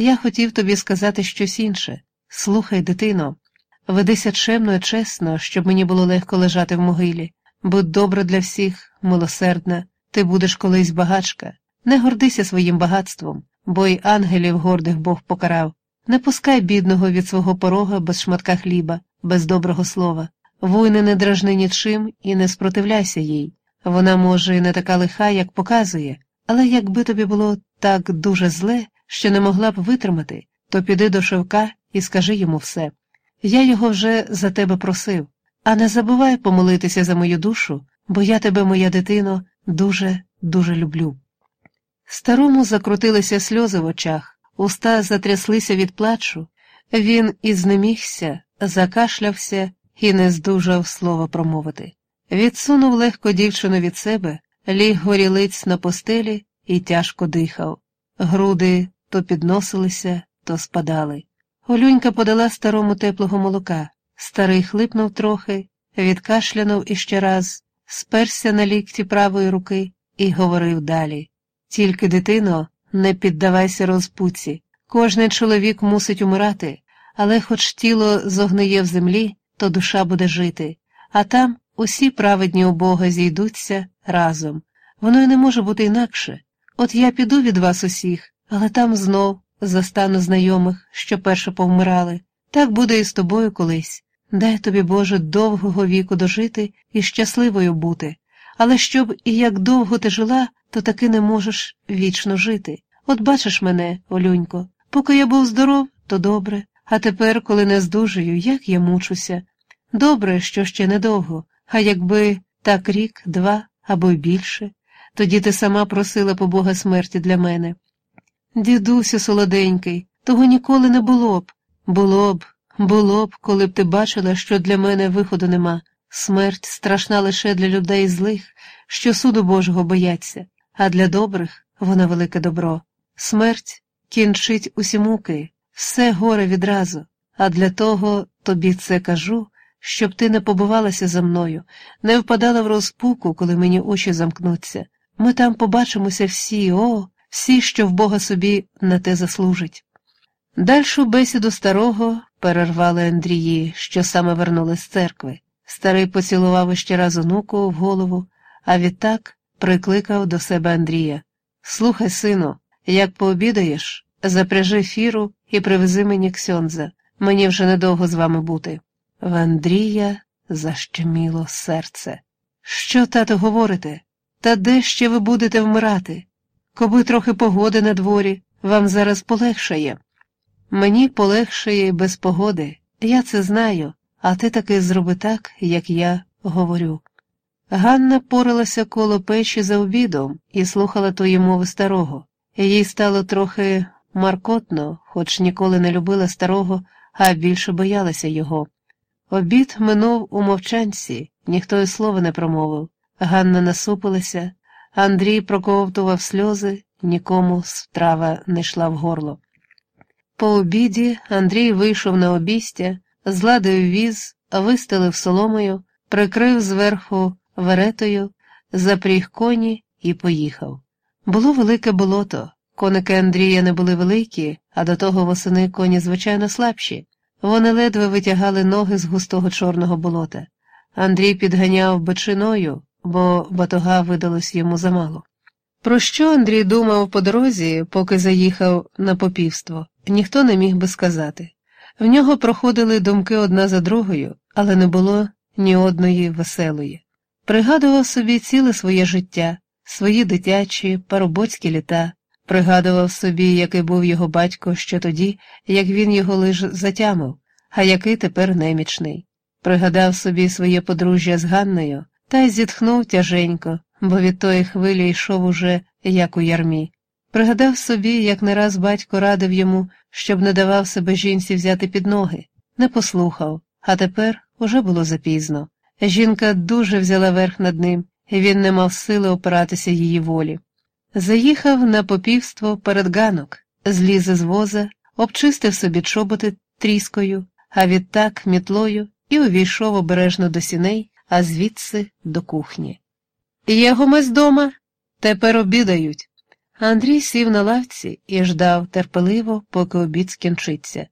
Я хотів тобі сказати щось інше. Слухай, дитино, ведися чемно і чесно, щоб мені було легко лежати в могилі. Будь добра для всіх, милосердна, ти будеш колись багачка. Не гордися своїм багатством, бо й ангелів гордих Бог покарав. Не пускай бідного від свого порога без шматка хліба, без доброго слова. Войни не дражни нічим і не спротивляйся їй. Вона, може, і не така лиха, як показує, але якби тобі було так дуже зле, що не могла б витримати, то піди до Шевка і скажи йому все. Я його вже за тебе просив, а не забувай помолитися за мою душу, бо я тебе, моя дитино, дуже, дуже люблю. Старому закрутилися сльози в очах, уста затряслися від плачу, він і знемігся, закашлявся і не здужав слова промовити. Відсунув легко дівчину від себе, ліг горілиць на постелі і тяжко дихав. Груди то підносилися, то спадали. Олюнька подала старому теплого молока. Старий хлипнув трохи, відкашлянув іще раз, сперся на лікті правої руки і говорив далі. Тільки, дитино, не піддавайся розпуці. Кожний чоловік мусить умирати, але хоч тіло зогниє в землі, то душа буде жити, а там усі праведні у Бога зійдуться разом. Воно й не може бути інакше. От я піду від вас усіх, але там знов застану знайомих, що перше повмирали. Так буде і з тобою колись. Дай тобі, Боже, довгого віку дожити і щасливою бути. Але щоб і як довго ти жила, то таки не можеш вічно жити. От бачиш мене, Олюнько, поки я був здоров, то добре, а тепер, коли не здужую, як я мучуся. Добре, що ще недовго, а якби так рік, два або й більше, тоді ти сама просила по Бога смерті для мене. Дідусю солоденький, того ніколи не було б. Було б, було б, коли б ти бачила, що для мене виходу нема. Смерть страшна лише для людей злих, що суду Божого бояться, а для добрих вона велике добро. Смерть кінчить усі муки, все горе відразу, а для того тобі це кажу, щоб ти не побивалася за мною, не впадала в розпуку, коли мені очі замкнуться. Ми там побачимося всі, о, всі, що в Бога собі на те заслужить. Дальшу бесіду старого перервали Андрії, що саме вернули з церкви. Старий поцілував іще раз онуку в голову, а відтак прикликав до себе Андрія. Слухай, сину, як пообідаєш, запряжи фіру і привези мені ксьонза. Мені вже недовго з вами бути. В Андрія защеміло серце. Що, тато, говорите? Та де ще ви будете вмирати? Коби трохи погоди на дворі, вам зараз полегшає. Мені полегшає без погоди, я це знаю, а ти таки зроби так, як я говорю. Ганна поралася коло печі за обідом і слухала тої мови старого. Їй стало трохи маркотно, хоч ніколи не любила старого, а більше боялася його. Обід минув у мовчанці, ніхто й слова не промовив. Ганна насупилася, Андрій проковтував сльози, нікому страва не йшла в горло. По обіді Андрій вийшов на обістя, зладив віз, вистелив соломою, прикрив зверху веретою, запріг коні і поїхав. Було велике болото. Коники Андрія не були великі, а до того восени коні, звичайно, слабші. Вони ледве витягали ноги з густого чорного болота. Андрій підганяв бочиною, бо батога видалось йому замало. Про що Андрій думав по дорозі, поки заїхав на попівство, ніхто не міг би сказати. В нього проходили думки одна за другою, але не було ні одної веселої. Пригадував собі ціле своє життя, свої дитячі, парубоцькі літа, пригадував собі, який був його батько ще тоді, як він його лиш затямив, а який тепер немічний. Пригадав собі своє подружжя з Ганною та й зітхнув тяженько, бо від тої хвилі йшов уже, як у ярмі. Пригадав собі, як не раз батько радив йому, щоб не давав себе жінці взяти під ноги, не послухав, а тепер уже було запізно. Жінка дуже взяла верх над ним, і він не мав сили опиратися її волі. Заїхав на попівство перед ганок, зліз з воза, обчистив собі чоботи тріскою, а відтак мітлою і увійшов обережно до сіней, а звідси до кухні. Є гомес дома? Тепер обідають. Андрій сів на лавці і ждав терпеливо, поки обід скінчиться.